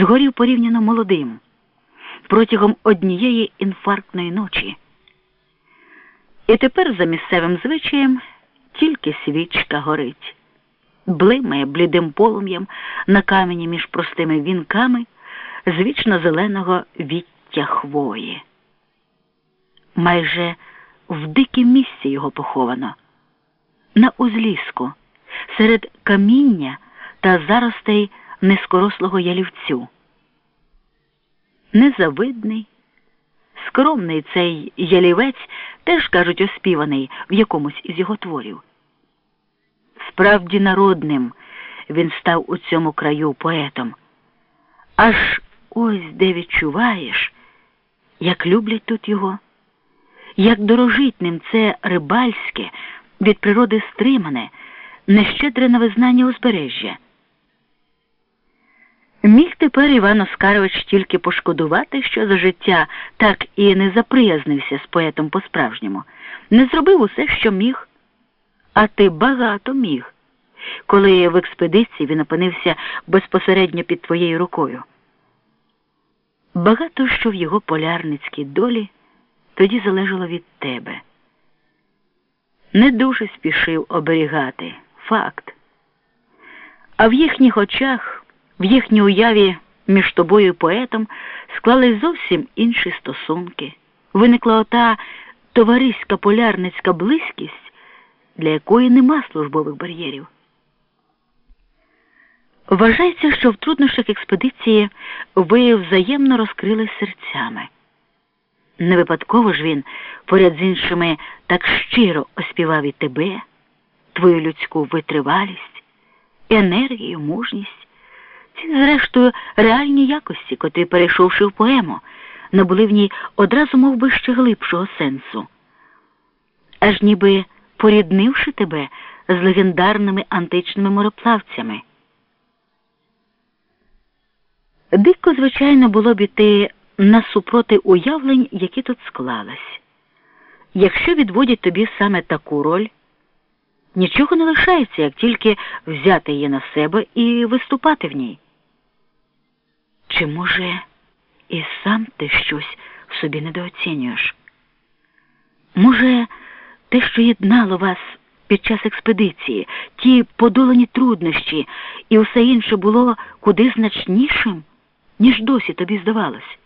згорів порівняно молодим протягом однієї інфарктної ночі. І тепер за місцевим звичаєм тільки свічка горить, блимає блідим полум'ям на камені між простими вінками з вічно зеленого віття хвої. Майже в дикім місці його поховано, на узліску, серед каміння та заростей низкорослого ялівцю. Незавидний, скромний цей ялівець теж кажуть оспіваний в якомусь із його творів. Справді народним він став у цьому краю поетом. Аж ось де відчуваєш, як люблять тут його, як дорожить ним це рибальське, від природи стримане, нещедре на визнання узбережжя. Міг тепер Іван Оскарович тільки пошкодувати, що за життя так і не заприязнився з поетом по-справжньому, не зробив усе, що міг, а ти багато міг, коли в експедиції він опинився безпосередньо під твоєю рукою. Багато що в його полярницькій долі тоді залежало від тебе. Не дуже спішив оберігати факт. А в їхніх очах. В їхній уяві між тобою і поетом склались зовсім інші стосунки. Виникла ота товариська полярницька близькість, для якої нема службових бар'єрів. Вважається, що в труднощах експедиції ви взаємно розкрили серцями. Не випадково ж він поряд з іншими так щиро оспівав і тебе, твою людську витривалість, енергію, мужність. Ці, зрештою, реальні якості, котрі, перейшовши в поему, набули в ній одразу мов би, ще глибшого сенсу, аж ніби поріднивши тебе з легендарними античними мореплавцями. Дико, звичайно, було б іти насупроти уявлень, які тут склались. Якщо відводять тобі саме таку роль, нічого не лишається, як тільки взяти її на себе і виступати в ній. Чи, може, і сам ти щось собі недооцінюєш? Може, те, що єднало вас під час експедиції, ті подолані труднощі і усе інше було куди значнішим, ніж досі тобі здавалось?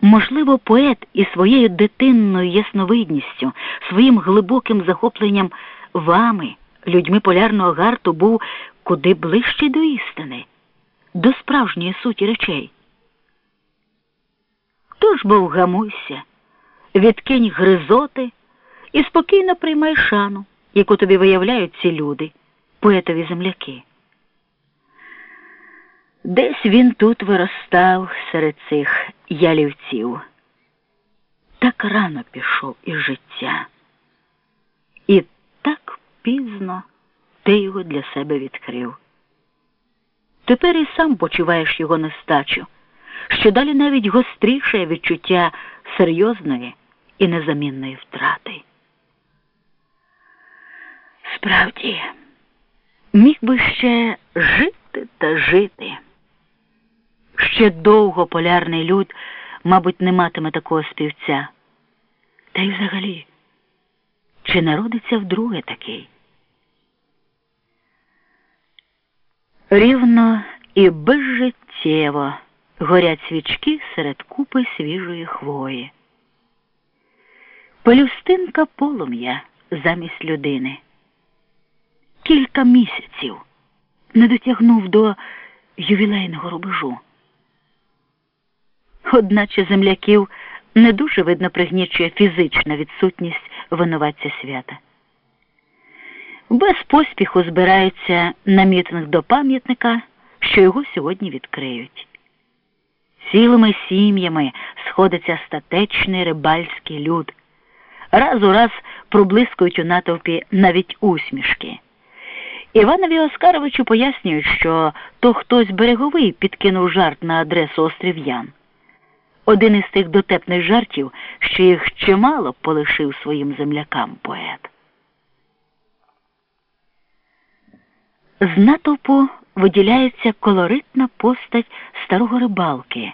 Можливо, поет і своєю дитинною ясновидністю, своїм глибоким захопленням вами, людьми полярного гарту, був куди ближчий до істини до справжньої суті речей. Тож бо вгамуйся, відкинь гризоти і спокійно приймай шану, яку тобі виявляють ці люди, поетові земляки. Десь він тут виростав серед цих ялівців. Так рано пішов із життя, і так пізно ти його для себе відкрив. Тепер і сам почуваєш його нестачу, що далі навіть гостріше відчуття серйозної і незамінної втрати. Справді, міг би ще жити та жити. Ще довго полярний люд, мабуть, не матиме такого співця. Та й взагалі, чи народиться вдруге такий? Рівно і безжиттєво горять свічки серед купи свіжої хвої. Пелюстинка полум'я замість людини. Кілька місяців не дотягнув до ювілейного рубежу. Одначе земляків не дуже видно пригнічує фізична відсутність винуватця свята без поспіху збираються на мітинг до пам'ятника, що його сьогодні відкриють. Цілими сім'ями сходиться статечний рибальський люд. Раз у раз проблискують у натовпі навіть усмішки. Іванові Оскаровичу пояснюють, що то хтось береговий підкинув жарт на адресу острів'ян. Один із тих дотепних жартів, що їх чимало полишив своїм землякам поет. З натовпу виділяється колоритна постать старого рибалки.